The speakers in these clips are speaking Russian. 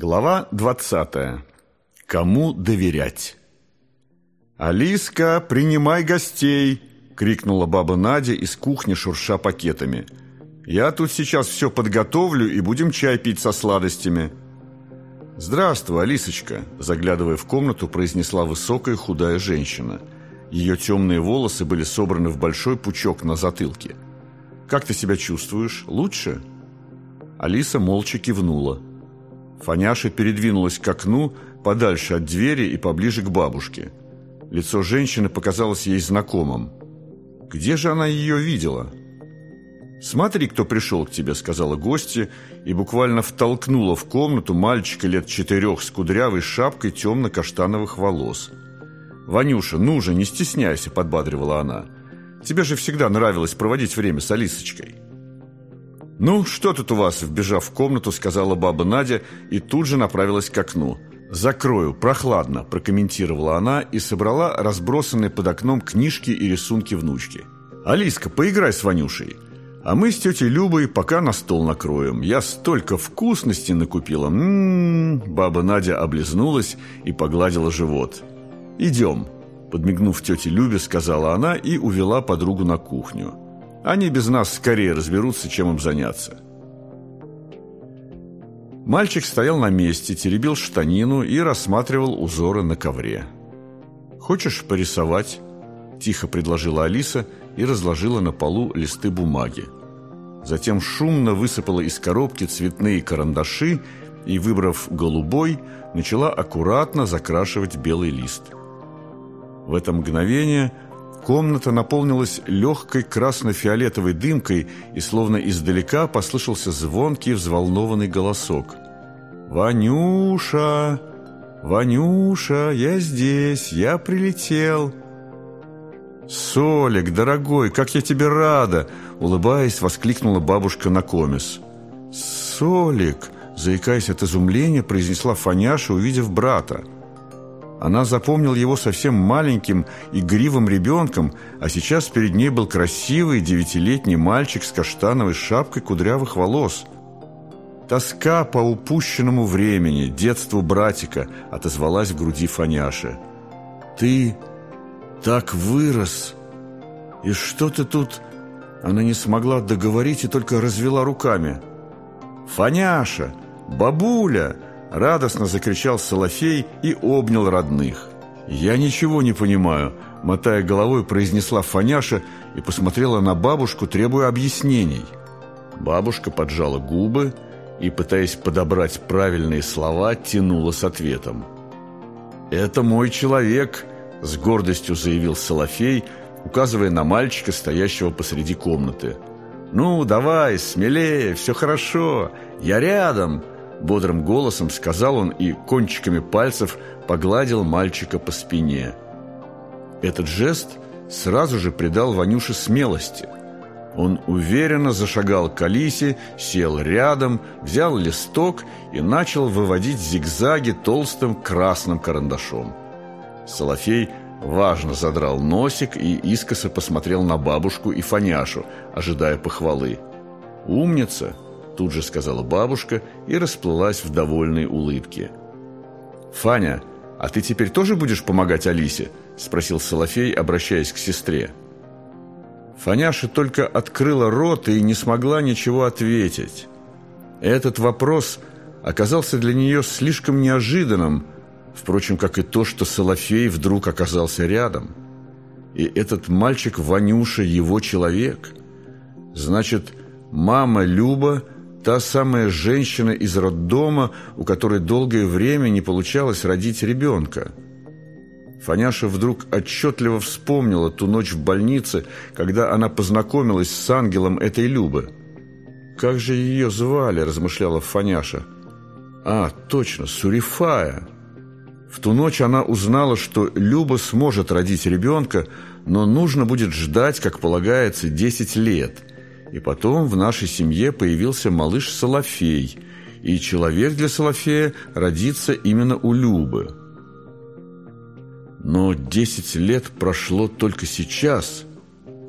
Глава 20. Кому доверять? «Алиска, принимай гостей!» — крикнула баба Надя из кухни, шурша пакетами. «Я тут сейчас все подготовлю и будем чай пить со сладостями». «Здравствуй, Алисочка!» — заглядывая в комнату, произнесла высокая худая женщина. Ее темные волосы были собраны в большой пучок на затылке. «Как ты себя чувствуешь? Лучше?» Алиса молча кивнула. Фаняша передвинулась к окну, подальше от двери и поближе к бабушке. Лицо женщины показалось ей знакомым. Где же она ее видела? «Смотри, кто пришел к тебе», — сказала гостья, и буквально втолкнула в комнату мальчика лет четырех с кудрявой шапкой темно-каштановых волос. «Ванюша, ну же, не стесняйся», — подбадривала она. «Тебе же всегда нравилось проводить время с Алисочкой». «Ну, что тут у вас?» – вбежав в комнату, сказала баба Надя и тут же направилась к окну. «Закрою, прохладно», – прокомментировала она и собрала разбросанные под окном книжки и рисунки внучки. «Алиска, поиграй с Ванюшей, а мы с тетей Любой пока на стол накроем. Я столько вкусностей накупила. М-м-м». Баба Надя облизнулась и погладила живот. «Идем», – подмигнув тете Любе, сказала она и увела подругу на кухню. Они без нас скорее разберутся, чем им заняться. Мальчик стоял на месте, теребил штанину и рассматривал узоры на ковре. «Хочешь порисовать?» – тихо предложила Алиса и разложила на полу листы бумаги. Затем шумно высыпала из коробки цветные карандаши и, выбрав голубой, начала аккуратно закрашивать белый лист. В это мгновение – Комната наполнилась легкой красно-фиолетовой дымкой, и словно издалека послышался звонкий взволнованный голосок. «Ванюша! Ванюша, я здесь, я прилетел!» «Солик, дорогой, как я тебе рада!» Улыбаясь, воскликнула бабушка на комис. «Солик!» Заикаясь от изумления, произнесла Фаняша, увидев брата. Она запомнила его совсем маленьким, игривым ребенком, а сейчас перед ней был красивый девятилетний мальчик с каштановой шапкой кудрявых волос. Тоска по упущенному времени, детству братика, отозвалась в груди Фаняши. «Ты так вырос! И что ты тут...» Она не смогла договорить и только развела руками. «Фаняша! Бабуля!» Радостно закричал Солофей и обнял родных. «Я ничего не понимаю», — мотая головой, произнесла Фаняша и посмотрела на бабушку, требуя объяснений. Бабушка поджала губы и, пытаясь подобрать правильные слова, тянула с ответом. «Это мой человек», — с гордостью заявил Солофей, указывая на мальчика, стоящего посреди комнаты. «Ну, давай, смелее, все хорошо, я рядом», Бодрым голосом сказал он и кончиками пальцев погладил мальчика по спине. Этот жест сразу же придал Ванюше смелости. Он уверенно зашагал к Алисе, сел рядом, взял листок и начал выводить зигзаги толстым красным карандашом. Солофей важно задрал носик и искоса посмотрел на бабушку и Фаняшу, ожидая похвалы. «Умница!» Тут же сказала бабушка и расплылась в довольной улыбке. «Фаня, а ты теперь тоже будешь помогать Алисе?» – спросил Солофей, обращаясь к сестре. Фаняша только открыла рот и не смогла ничего ответить. Этот вопрос оказался для нее слишком неожиданным, впрочем, как и то, что Солофей вдруг оказался рядом. И этот мальчик Ванюша его человек. Значит, мама Люба – Та самая женщина из роддома, у которой долгое время не получалось родить ребенка. Фаняша вдруг отчетливо вспомнила ту ночь в больнице, когда она познакомилась с ангелом этой Любы. «Как же ее звали?» – размышляла Фаняша. «А, точно, Сурифая!» В ту ночь она узнала, что Люба сможет родить ребенка, но нужно будет ждать, как полагается, 10 лет – и потом в нашей семье появился малыш Солофей, и человек для Солофея родится именно у Любы. Но десять лет прошло только сейчас,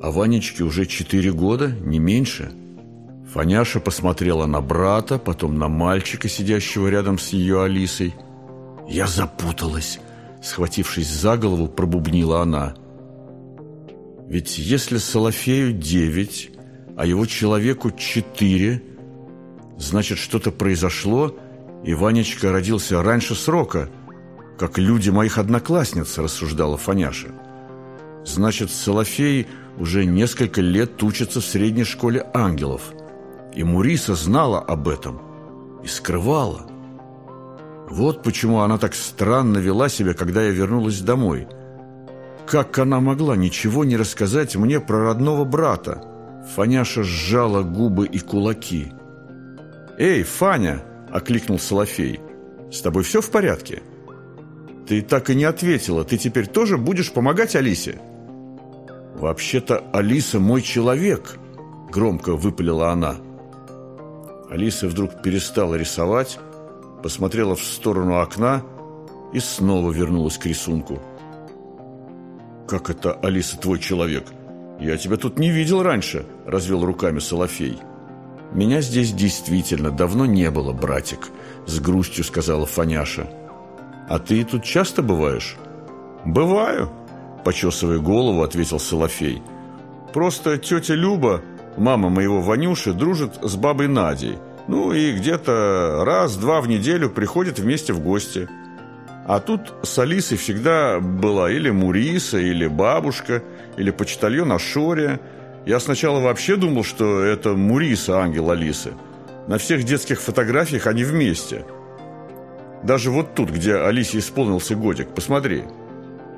а Ванечке уже четыре года, не меньше. Фаняша посмотрела на брата, потом на мальчика, сидящего рядом с ее Алисой. «Я запуталась», — схватившись за голову, пробубнила она. «Ведь если Солофею девять, а его человеку четыре, значит, что-то произошло, и Ванечка родился раньше срока, как люди моих одноклассниц», — рассуждала Фаняша. «Значит, Солофей уже несколько лет учится в средней школе ангелов». И Муриса знала об этом и скрывала. Вот почему она так странно вела себя, когда я вернулась домой. Как она могла ничего не рассказать мне про родного брата? Фаняша сжала губы и кулаки. «Эй, Фаня!» – окликнул Солофей. «С тобой все в порядке?» «Ты так и не ответила. Ты теперь тоже будешь помогать Алисе?» «Вообще-то Алиса мой человек», – громко выпалила она. Алиса вдруг перестала рисовать, посмотрела в сторону окна и снова вернулась к рисунку. «Как это, Алиса, твой человек? Я тебя тут не видел раньше», – развел руками Солофей. «Меня здесь действительно давно не было, братик», – с грустью сказала Фаняша. «А ты тут часто бываешь?» «Бываю», – почесывая голову, ответил Солофей. «Просто тетя Люба Мама моего Ванюши дружит с бабой Надей. Ну и где-то раз-два в неделю приходят вместе в гости. А тут с Алисой всегда была или Муриса, или бабушка, или почтальон Ашория. Я сначала вообще думал, что это Муриса, ангел Алисы. На всех детских фотографиях они вместе. Даже вот тут, где Алисе исполнился годик, посмотри –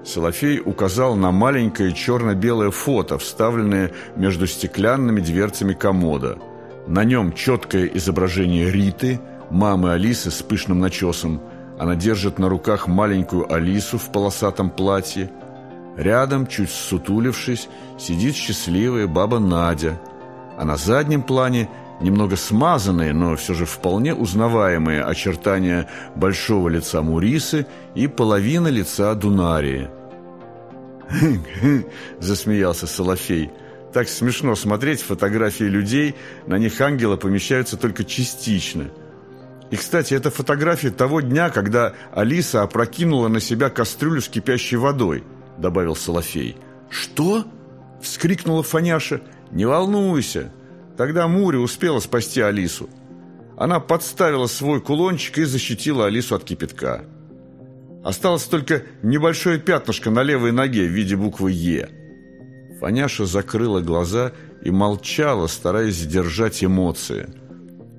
Солофей указал на маленькое черно-белое фото, вставленное между стеклянными дверцами комода. На нем четкое изображение Риты, мамы Алисы с пышным начесом. Она держит на руках маленькую Алису в полосатом платье. Рядом, чуть сутулившись, сидит счастливая баба Надя. А на заднем плане немного смазанные, но все же вполне узнаваемые очертания большого лица Мурисы и половина лица Дунарии. засмеялся Солофей. «Так смешно смотреть фотографии людей, на них ангелы помещаются только частично». И, кстати, это фотография того дня, когда Алиса опрокинула на себя кастрюлю с кипящей водой, добавил Солофей. «Что?» – вскрикнула Фаняша. «Не волнуйся, Тогда Мури успела спасти Алису. Она подставила свой кулончик и защитила Алису от кипятка. Осталось только небольшое пятнышко на левой ноге в виде буквы «Е». Фаняша закрыла глаза и молчала, стараясь сдержать эмоции.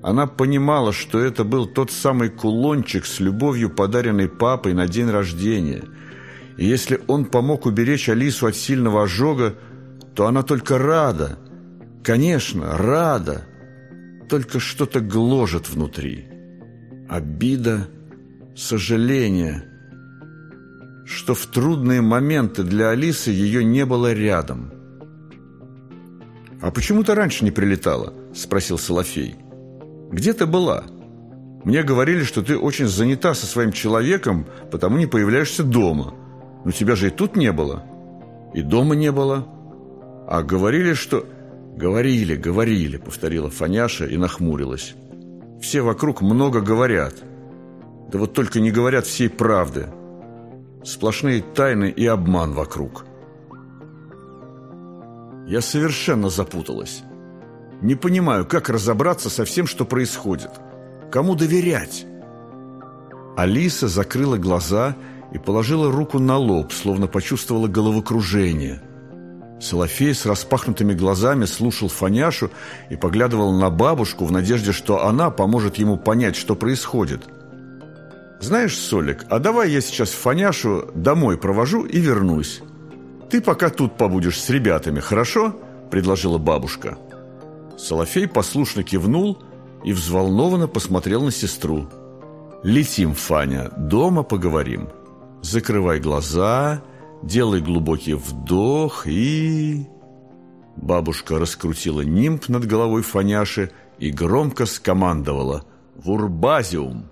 Она понимала, что это был тот самый кулончик с любовью, подаренный папой на день рождения. И если он помог уберечь Алису от сильного ожога, то она только рада – Конечно, рада, только что-то гложет внутри. Обида, сожаление, что в трудные моменты для Алисы ее не было рядом. «А почему ты раньше не прилетала?» – спросил Солофей. «Где ты была? Мне говорили, что ты очень занята со своим человеком, потому не появляешься дома. Но тебя же и тут не было. И дома не было. А говорили, что...» «Говорили, говорили», — повторила Фаняша и нахмурилась. «Все вокруг много говорят. Да вот только не говорят всей правды. Сплошные тайны и обман вокруг». Я совершенно запуталась. Не понимаю, как разобраться со всем, что происходит. Кому доверять? Алиса закрыла глаза и положила руку на лоб, словно почувствовала головокружение – Солофей с распахнутыми глазами слушал Фаняшу и поглядывал на бабушку в надежде, что она поможет ему понять, что происходит. «Знаешь, Солик, а давай я сейчас Фаняшу домой провожу и вернусь. Ты пока тут побудешь с ребятами, хорошо?» – предложила бабушка. Солофей послушно кивнул и взволнованно посмотрел на сестру. «Летим, Фаня, дома поговорим. Закрывай глаза Делай глубокий вдох и... Бабушка раскрутила нимб над головой Фаняши и громко скомандовала «В урбазиум!»